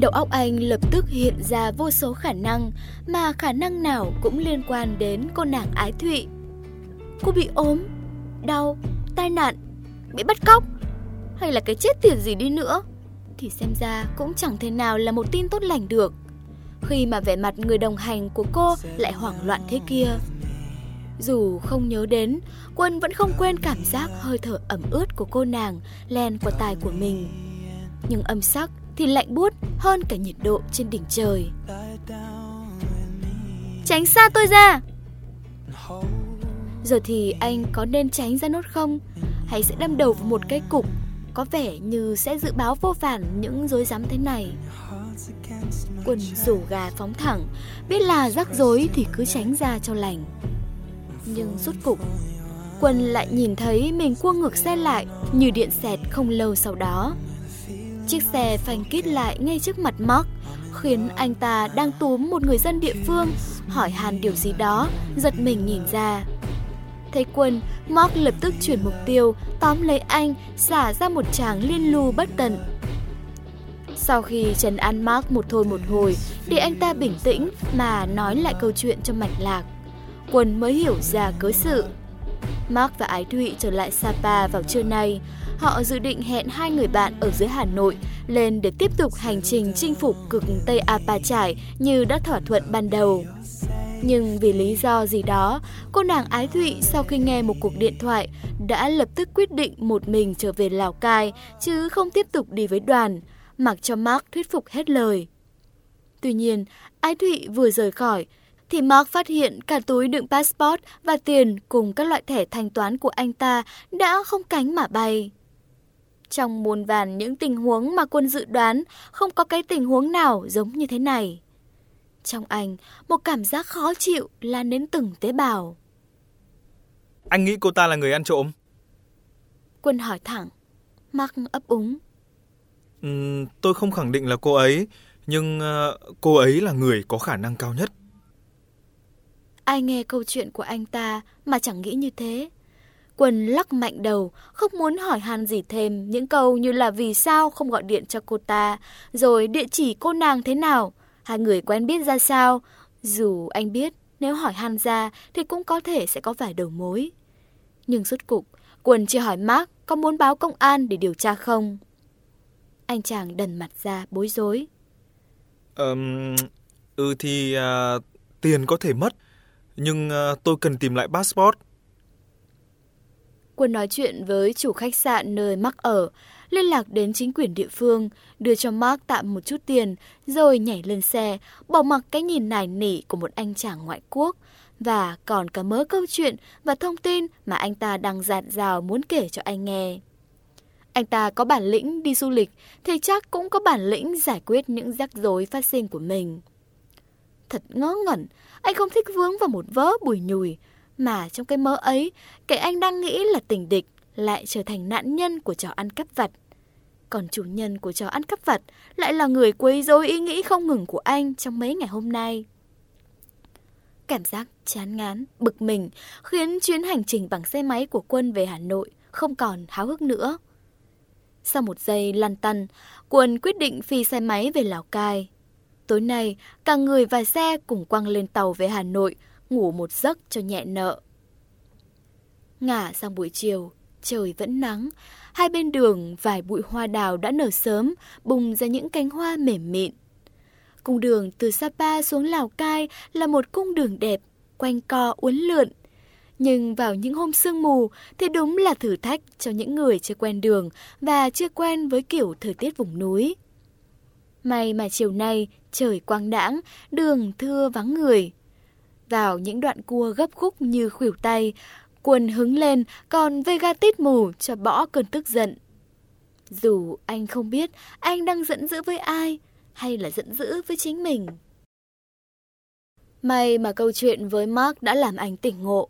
Đầu óc anh lập tức hiện ra vô số khả năng, mà khả năng nào cũng liên quan đến cô nàng ái thụy. Cô bị ốm, đau, tai nạn, bị bắt cóc, hay là cái chết tiệt gì đi nữa, thì xem ra cũng chẳng thể nào là một tin tốt lành được. Khi mà vẻ mặt người đồng hành của cô lại hoảng loạn thế kia. Dù không nhớ đến, Quân vẫn không quên cảm giác hơi thở ẩm ướt của cô nàng len qua tai của mình. Nhưng âm sắc thì lạnh buốt hơn cả nhiệt độ trên đỉnh trời. Tránh xa tôi ra! Giờ thì anh có nên tránh ra nốt không? Hay sẽ đâm đầu vào một cái cục có vẻ như sẽ dự báo vô phản những rối rắm thế này. quần rủ gà phóng thẳng, biết là rắc rối thì cứ tránh ra cho lành. Nhưng rốt cục, Quân lại nhìn thấy mình cua ngược xe lại như điện xẹt không lâu sau đó. Chiếc xe phanh kít lại ngay trước mặt Mark, khiến anh ta đang túm một người dân địa phương hỏi han điều gì đó, giật mình nhìn ra. Thấy quân, Mark lập tức chuyển mục tiêu, tóm lấy anh, xả ra một tràng liên lưu bất tận. Sau khi trần an Mark một thôi một hồi, để anh ta bình tĩnh mà nói lại câu chuyện cho mạch lạc. Quân mới hiểu ra cớ sự. Mark và Ái Thụy trở lại Sapa vào trưa nay. Họ dự định hẹn hai người bạn ở dưới Hà Nội lên để tiếp tục hành trình chinh phục cực Tây Apa Trải như đã thỏa thuận ban đầu. Nhưng vì lý do gì đó, cô nàng Ái Thụy sau khi nghe một cuộc điện thoại đã lập tức quyết định một mình trở về Lào Cai chứ không tiếp tục đi với đoàn, mặc cho Mark thuyết phục hết lời. Tuy nhiên, Ái Thụy vừa rời khỏi thì Mark phát hiện cả túi đựng passport và tiền cùng các loại thẻ thanh toán của anh ta đã không cánh mà bay. Trong muôn vàn những tình huống mà quân dự đoán, không có cái tình huống nào giống như thế này. Trong anh, một cảm giác khó chịu lan đến từng tế bào. Anh nghĩ cô ta là người ăn trộm? Quân hỏi thẳng. Mark ấp úng. Uhm, tôi không khẳng định là cô ấy, nhưng uh, cô ấy là người có khả năng cao nhất. Ai nghe câu chuyện của anh ta mà chẳng nghĩ như thế. Quân lắc mạnh đầu, không muốn hỏi han gì thêm những câu như là vì sao không gọi điện cho cô ta, rồi địa chỉ cô nàng thế nào, hai người quen biết ra sao. Dù anh biết nếu hỏi han ra thì cũng có thể sẽ có vài đầu mối. Nhưng rốt cục, Quân chỉ hỏi Mark có muốn báo công an để điều tra không. Anh chàng đần mặt ra bối rối. Um, ừ thì uh, tiền có thể mất, nhưng ờ, tôi cần tìm lại passport. Quân nói chuyện với chủ khách sạn nơi Mark ở, liên lạc đến chính quyền địa phương, đưa cho Mark tạm một chút tiền, rồi nhảy lên xe, bỏ mặc cái nhìn nài nỉ của một anh chàng ngoại quốc, và còn cả mớ câu chuyện và thông tin mà anh ta đang dạt dào muốn kể cho anh nghe. Anh ta có bản lĩnh đi du lịch thì chắc cũng có bản lĩnh giải quyết những rắc rối phát sinh của mình. Thật ngớ ngẩn, anh không thích vướng vào một vớ bùi nhùi, mà trong cái mơ ấy, cái anh đang nghĩ là tình địch lại trở thành nạn nhân của trò ăn cắp vặt. Còn chủ nhân của trò ăn cắp vặt lại là người quấy rối ý nghĩ không ngừng của anh trong mấy ngày hôm nay. Cảm giác chán ngán, bực mình khiến chuyến hành trình bằng xe máy của quân về Hà Nội không còn háo hức nữa. Sau một giây lăn tăn, Quân quyết định phi xe máy về Lào Cai. Tối nay, cả người và xe cùng quăng lên tàu về Hà Nội, ngủ một giấc cho nhẹ nợ. Ngả sang buổi chiều, trời vẫn nắng. Hai bên đường vài bụi hoa đào đã nở sớm, bùng ra những cánh hoa mềm mịn. Cung đường từ Sapa xuống Lào Cai là một cung đường đẹp, quanh co uốn lượn. Nhưng vào những hôm sương mù thì đúng là thử thách cho những người chưa quen đường và chưa quen với kiểu thời tiết vùng núi. May mà chiều nay trời quang đãng, đường thưa vắng người. Vào những đoạn cua gấp khúc như khuỷu tay, quần hứng lên, còn Vega tít mù cho bỏ cơn tức giận. Dù anh không biết anh đang giận dữ với ai, hay là giận dữ với chính mình. May mà câu chuyện với Mark đã làm anh tỉnh ngộ.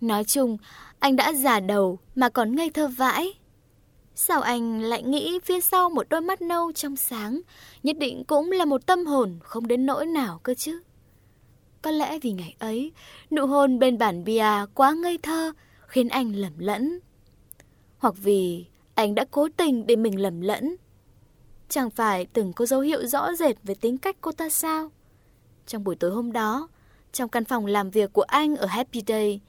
Nói chung, anh đã già đầu mà còn ngây thơ vãi. Sao anh lại nghĩ phía sau một đôi mắt nâu trong sáng, nhất định cũng là một tâm hồn không đến nỗi nào cơ chứ? Có lẽ vì ngày ấy, nụ hôn bên bản bia quá ngây thơ, khiến anh lầm lẫn. Hoặc vì anh đã cố tình để mình lầm lẫn. chẳng phải từng có dấu hiệu rõ rệt về tính cách cô ta sao? Trong buổi tối hôm đó, trong căn phòng làm việc của anh ở Happy Day,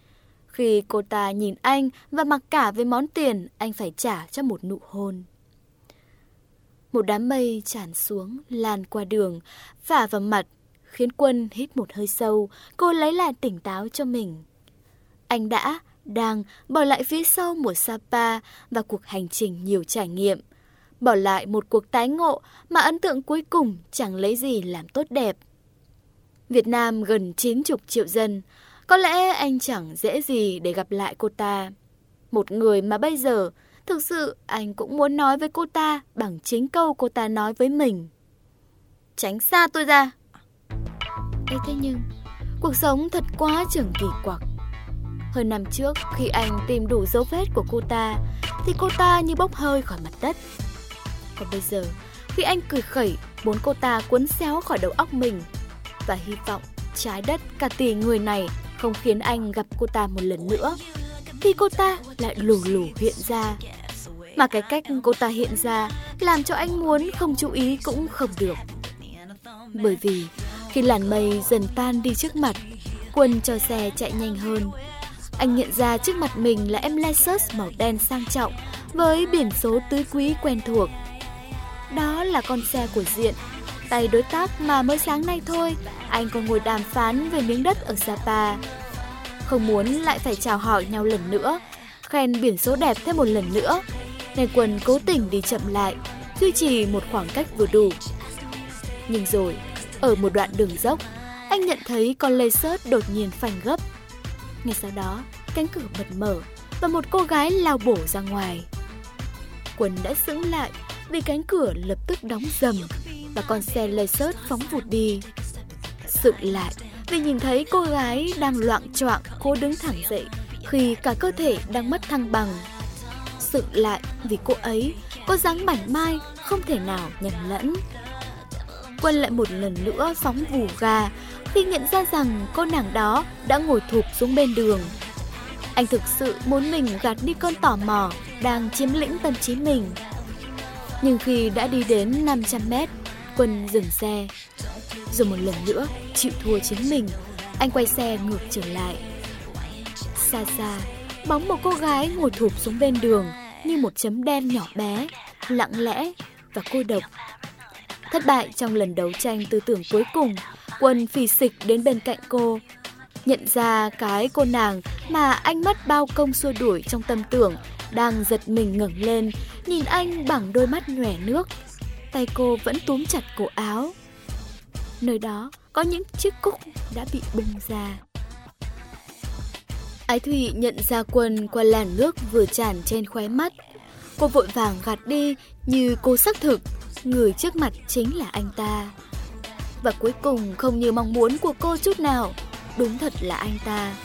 khi cô ta nhìn anh và mặc cả với món tiền anh phải trả cho một nụ hôn. Một đám mây tràn xuống, lan qua đường, phả vào mặt, khiến Quân hít một hơi sâu, cô lấy lại tỉnh táo cho mình. Anh đã, đang bỏ lại phía sau một Sapa và cuộc hành trình nhiều trải nghiệm. Bỏ lại một cuộc tái ngộ mà ấn tượng cuối cùng chẳng lấy gì làm tốt đẹp. Việt Nam gần 90 triệu dân, có lẽ anh chẳng dễ gì để gặp lại cô ta. Một người mà bây giờ, thực sự anh cũng muốn nói với cô ta bằng chính câu cô ta nói với mình. Tránh xa tôi ra. Ê thế nhưng, cuộc sống thật quá chừng kỳ quặc. Hơn năm trước, khi anh tìm đủ dấu vết của cô ta, thì cô ta như bốc hơi khỏi mặt đất. Còn bây giờ, khi anh cười khẩy, muốn cô ta cuốn xéo khỏi đầu óc mình, và hy vọng trái đất cả tỷ người này không khiến anh gặp cô ta một lần nữa, khi cô ta lại lù lù hiện ra. Mà cái cách cô ta hiện ra làm cho anh muốn không chú ý cũng không được. Bởi vì khi làn mây dần tan đi trước mặt, Quân cho xe chạy nhanh hơn. Anh nhận ra trước mặt mình là em Lexus màu đen sang trọng với biển số tứ quý quen thuộc. Đó là con xe của Diện, tay đối tác mà mới sáng nay thôi, anh còn ngồi đàm phán về miếng đất ở Sapa. Không muốn lại phải chào hỏi nhau lần nữa, khen biển số đẹp thêm một lần nữa, nên quần cố tình đi chậm lại, duy trì một khoảng cách vừa đủ. Nhưng rồi, ở một đoạn đường dốc, anh nhận thấy con lê sớt đột nhiên phanh gấp. Ngay sau đó, cánh cửa bật mở và một cô gái lao bổ ra ngoài. quần đã sững lại vì cánh cửa lập tức đóng dầm và con xe lê sớt phóng vụt đi. Sự lại vì nhìn thấy cô gái đang loạn choạng cố đứng thẳng dậy khi cả cơ thể đang mất thăng bằng. Sự lại vì cô ấy có dáng mảnh mai không thể nào nhầm lẫn. Quân lại một lần nữa phóng vù ga khi nhận ra rằng cô nàng đó đã ngồi thụp xuống bên đường. Anh thực sự muốn mình gạt đi cơn tò mò đang chiếm lĩnh tâm trí mình. Nhưng khi đã đi đến 500 mét, Quân dừng xe. Rồi một lần nữa, chịu thua chính mình, anh quay xe ngược trở lại. Xa xa, bóng một cô gái ngồi thụp xuống bên đường như một chấm đen nhỏ bé, lặng lẽ và cô độc. Thất bại trong lần đấu tranh tư tưởng cuối cùng, Quân phì xịch đến bên cạnh cô. Nhận ra cái cô nàng mà anh mất bao công xua đuổi trong tâm tưởng đang giật mình ngẩng lên, nhìn anh bằng đôi mắt nhòe nước. Tay cô vẫn túm chặt cổ áo. Nơi đó có những chiếc cúc đã bị bung ra. Ái Thủy nhận ra quân qua làn nước vừa tràn trên khóe mắt. Cô vội vàng gạt đi như cô xác thực, người trước mặt chính là anh ta. Và cuối cùng không như mong muốn của cô chút nào, đúng thật là anh ta.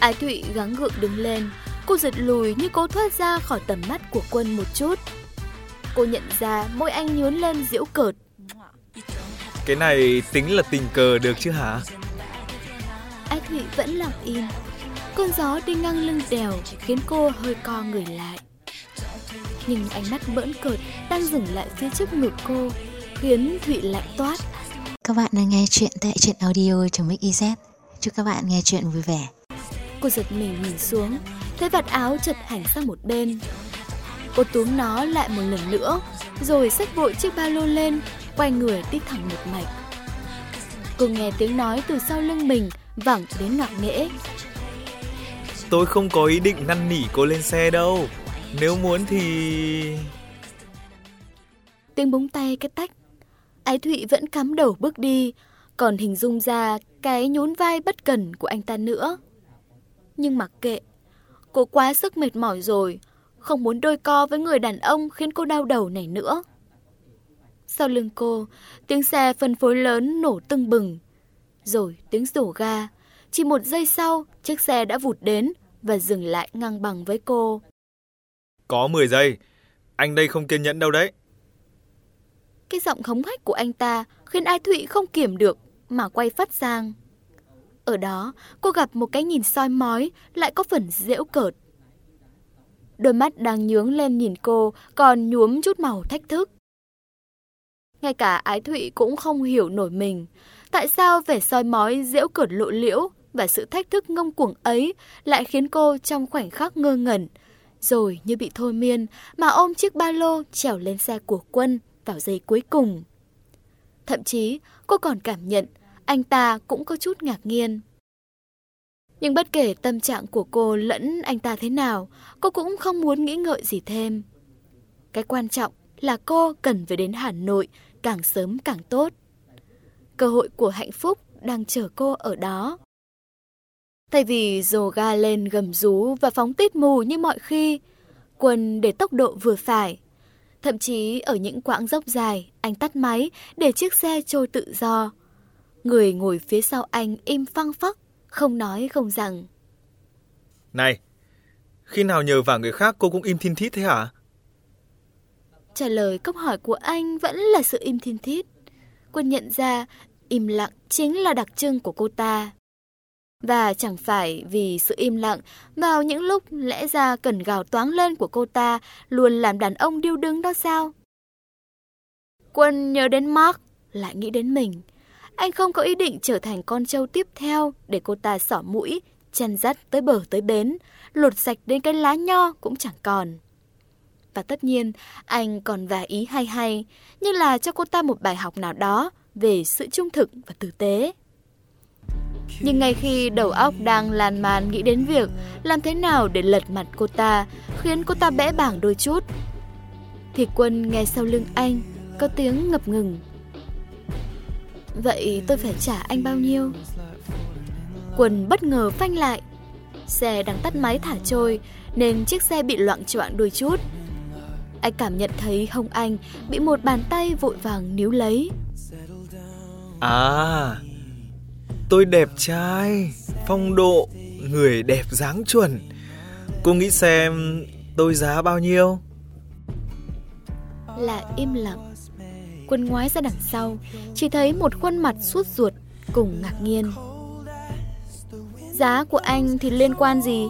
Ái Thụy gắng gượng đứng lên, cô giật lùi như cô thoát ra khỏi tầm mắt của quân một chút. Cô nhận ra môi anh nhướn lên diễu cợt. Cái này tính là tình cờ được chứ hả? Ái Thụy vẫn lặng im. Cơn gió đi ngang lưng đèo khiến cô hơi co người lại. Nhưng ánh mắt bỡn cợt đang dừng lại phía trước ngực cô, khiến Thụy lạnh toát. Các bạn đang nghe chuyện tại truyện audio.mix.iz. Chúc các bạn nghe chuyện vui vẻ. Cô giật mình nhìn xuống, thấy vạt áo chật hẳn sang một bên. Cô túm nó lại một lần nữa, rồi xách vội chiếc ba lô lên, quay người đi thẳng một mạch. Cô nghe tiếng nói từ sau lưng mình vẳng đến ngạc nghễ. Tôi không có ý định năn nỉ cô lên xe đâu. Nếu muốn thì... Tiếng búng tay cái tách. Ái Thụy vẫn cắm đầu bước đi, còn hình dung ra cái nhún vai bất cần của anh ta nữa. Nhưng mặc kệ, cô quá sức mệt mỏi rồi, không muốn đôi co với người đàn ông khiến cô đau đầu này nữa. Sau lưng cô, tiếng xe phân phối lớn nổ tưng bừng. Rồi tiếng rổ ga. Chỉ một giây sau, chiếc xe đã vụt đến và dừng lại ngang bằng với cô. Có 10 giây, anh đây không kiên nhẫn đâu đấy. Cái giọng hống hách của anh ta khiến Ai Thụy không kiểm được mà quay phát sang. Ở đó, cô gặp một cái nhìn soi mói lại có phần dễu cợt. Đôi mắt đang nhướng lên nhìn cô còn nhuốm chút màu thách thức. Ngay cả Ái Thụy cũng không hiểu nổi mình. Tại sao vẻ soi mói diễu cợt lộ liễu và sự thách thức ngông cuồng ấy lại khiến cô trong khoảnh khắc ngơ ngẩn, rồi như bị thôi miên mà ôm chiếc ba lô trèo lên xe của quân vào giây cuối cùng. Thậm chí cô còn cảm nhận anh ta cũng có chút ngạc nhiên. Nhưng bất kể tâm trạng của cô lẫn anh ta thế nào, cô cũng không muốn nghĩ ngợi gì thêm. Cái quan trọng là cô cần phải đến Hà Nội càng sớm càng tốt. Cơ hội của hạnh phúc đang chờ cô ở đó. Thay vì dồ ga lên gầm rú và phóng tít mù như mọi khi, Quân để tốc độ vừa phải. Thậm chí ở những quãng dốc dài, anh tắt máy để chiếc xe trôi tự do. Người ngồi phía sau anh im phăng phắc, không nói không rằng. Này, khi nào nhờ vả người khác cô cũng im thiên thít thế hả? Trả lời câu hỏi của anh vẫn là sự im thiên thít. Quân nhận ra im lặng chính là đặc trưng của cô ta. Và chẳng phải vì sự im lặng vào những lúc lẽ ra cần gào toáng lên của cô ta luôn làm đàn ông điêu đứng đó sao? Quân nhớ đến Mark, lại nghĩ đến mình. Anh không có ý định trở thành con trâu tiếp theo để cô ta xỏ mũi, chân dắt tới bờ tới bến, lột sạch đến cái lá nho cũng chẳng còn. Và tất nhiên, anh còn vài ý hay hay, như là cho cô ta một bài học nào đó về sự trung thực và tử tế. Nhưng ngay khi đầu óc đang lan man nghĩ đến việc làm thế nào để lật mặt cô ta, khiến cô ta bẽ bảng đôi chút, thì quân nghe sau lưng anh có tiếng ngập ngừng. Vậy tôi phải trả anh bao nhiêu? Quân bất ngờ phanh lại. Xe đang tắt máy thả trôi nên chiếc xe bị loạn choạng đôi chút. Anh cảm nhận thấy hông anh bị một bàn tay vội vàng níu lấy. À, tôi đẹp trai, phong độ, người đẹp dáng chuẩn. Cô nghĩ xem tôi giá bao nhiêu? Là im lặng. Quân ngoái ra đằng sau, chỉ thấy một khuôn mặt suốt ruột cùng ngạc nhiên. Giá của anh thì liên quan gì?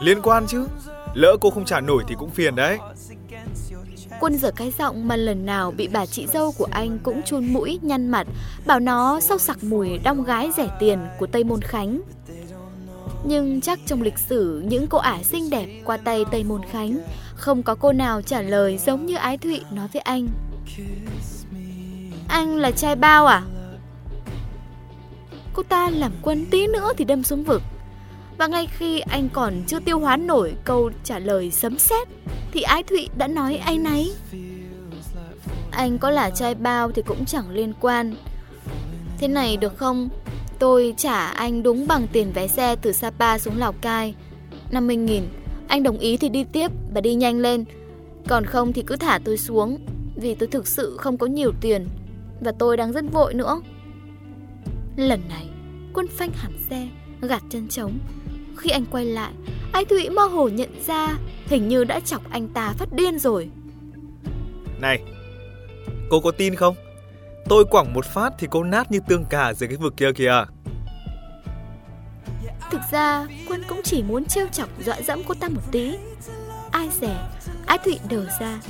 Liên quan chứ. Lỡ cô không trả nổi thì cũng phiền đấy. Quân dở cái giọng mà lần nào bị bà chị dâu của anh cũng chun mũi, nhăn mặt, bảo nó sâu sặc mùi đong gái rẻ tiền của Tây Môn Khánh. Nhưng chắc trong lịch sử những cô ả xinh đẹp qua tay Tây Môn Khánh, không có cô nào trả lời giống như Ái Thụy nói với anh. Anh là trai bao à? Cô ta làm quân tí nữa thì đâm xuống vực. Và ngay khi anh còn chưa tiêu hóa nổi câu trả lời sấm sét thì Ái Thụy đã nói anh nấy. Anh có là trai bao thì cũng chẳng liên quan. Thế này được không? Tôi trả anh đúng bằng tiền vé xe từ Sapa xuống Lào Cai. 50.000. Anh đồng ý thì đi tiếp và đi nhanh lên. Còn không thì cứ thả tôi xuống. Vì tôi thực sự không có nhiều tiền. Và tôi đang rất vội nữa. Lần này, quân phanh hẳn xe, gạt chân trống. Khi anh quay lại, Anh Thụy mơ hồ nhận ra hình như đã chọc anh ta phát điên rồi. Này, cô có tin không? Tôi quẳng một phát thì cô nát như tương cà dưới cái vực kia kìa. Thực ra, Quân cũng chỉ muốn trêu chọc dọa dẫm cô ta một tí. Ai rẻ, Ái Thụy đờ ra.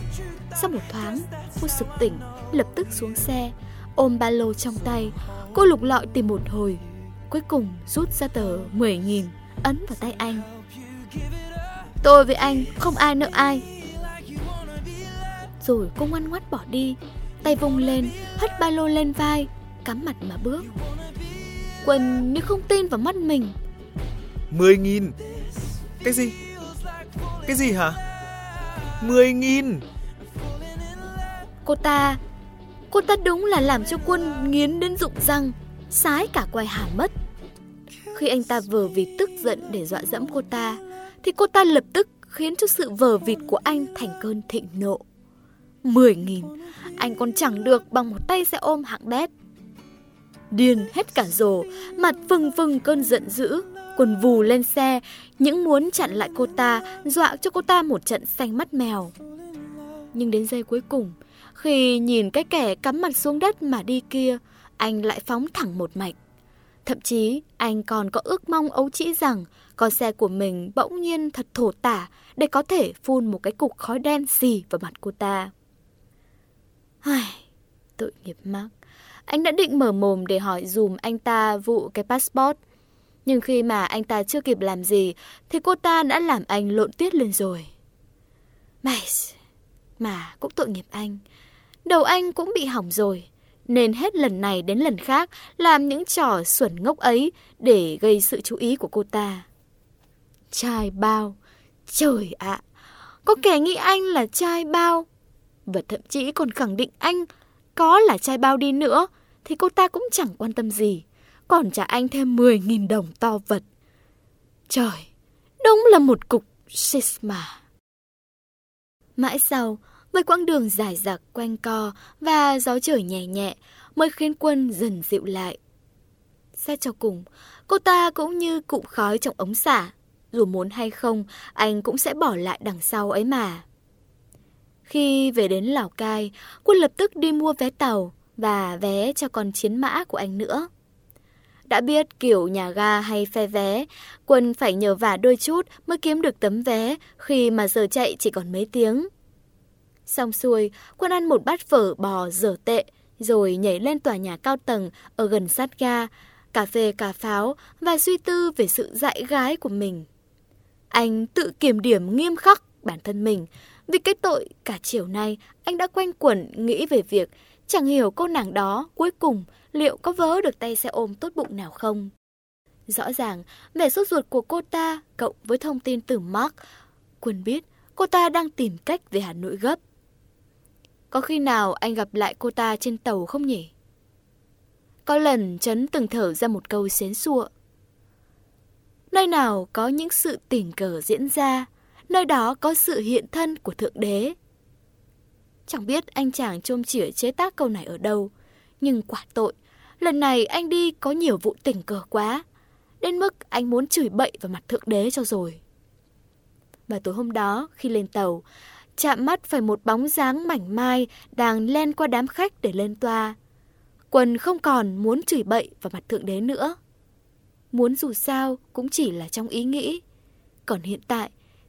Sau một thoáng, cô sực tỉnh, lập tức xuống xe, ôm ba lô trong tay. Cô lục lọi tìm một hồi, cuối cùng rút ra tờ 10.000 ấn vào tay anh. Tôi với anh không ai nợ ai. Rồi cô ngoan ngoắt bỏ đi, tay vung lên, hất ba lô lên vai, cắm mặt mà bước. Quân như không tin vào mắt mình. Mười nghìn Cái gì? Cái gì hả? Mười nghìn Cô ta, cô ta đúng là làm cho quân nghiến đến rụng răng, sái cả quai hàm mất. Khi anh ta vờ vịt tức giận để dọa dẫm cô ta, thì cô ta lập tức khiến cho sự vờ vịt của anh thành cơn thịnh nộ. Mười nghìn, anh còn chẳng được bằng một tay xe ôm hạng bét. Điên hết cả rồ, mặt phừng phừng cơn giận dữ, quần vù lên xe, những muốn chặn lại cô ta, dọa cho cô ta một trận xanh mắt mèo. Nhưng đến giây cuối cùng, khi nhìn cái kẻ cắm mặt xuống đất mà đi kia, anh lại phóng thẳng một mạch. Thậm chí, anh còn có ước mong ấu trĩ rằng con xe của mình bỗng nhiên thật thổ tả để có thể phun một cái cục khói đen xì vào mặt cô ta. Ai, tội nghiệp Mark. Anh đã định mở mồm để hỏi dùm anh ta vụ cái passport. Nhưng khi mà anh ta chưa kịp làm gì, thì cô ta đã làm anh lộn tiết lên rồi. Mày, mà cũng tội nghiệp anh. Đầu anh cũng bị hỏng rồi, nên hết lần này đến lần khác làm những trò xuẩn ngốc ấy để gây sự chú ý của cô ta. Trai bao, trời ạ, có kẻ nghĩ anh là trai bao, và thậm chí còn khẳng định anh có là trai bao đi nữa, thì cô ta cũng chẳng quan tâm gì, còn trả anh thêm 10.000 đồng to vật. Trời, đúng là một cục sisma. Mãi sau, với quãng đường dài dặc quanh co và gió trời nhẹ nhẹ mới khiến quân dần dịu lại. Xét cho cùng, cô ta cũng như cụm khói trong ống xả. Dù muốn hay không, anh cũng sẽ bỏ lại đằng sau ấy mà. Khi về đến Lào Cai, quân lập tức đi mua vé tàu và vé cho con chiến mã của anh nữa. Đã biết kiểu nhà ga hay phe vé, quân phải nhờ vả đôi chút mới kiếm được tấm vé khi mà giờ chạy chỉ còn mấy tiếng. Xong xuôi, quân ăn một bát phở bò dở tệ, rồi nhảy lên tòa nhà cao tầng ở gần sát ga, cà phê cà pháo và suy tư về sự dại gái của mình. Anh tự kiểm điểm nghiêm khắc bản thân mình, vì cái tội cả chiều nay anh đã quanh quẩn nghĩ về việc chẳng hiểu cô nàng đó cuối cùng liệu có vớ được tay xe ôm tốt bụng nào không. Rõ ràng, vẻ sốt ruột của cô ta cộng với thông tin từ Mark, Quân biết cô ta đang tìm cách về Hà Nội gấp. Có khi nào anh gặp lại cô ta trên tàu không nhỉ? Có lần Trấn từng thở ra một câu xến xua. Nơi nào có những sự tình cờ diễn ra, nơi đó có sự hiện thân của Thượng Đế. Chẳng biết anh chàng trôm chỉa chế tác câu này ở đâu, nhưng quả tội, lần này anh đi có nhiều vụ tình cờ quá, đến mức anh muốn chửi bậy vào mặt Thượng Đế cho rồi. Và tối hôm đó, khi lên tàu, chạm mắt phải một bóng dáng mảnh mai đang len qua đám khách để lên toa. Quân không còn muốn chửi bậy vào mặt Thượng Đế nữa. Muốn dù sao cũng chỉ là trong ý nghĩ. Còn hiện tại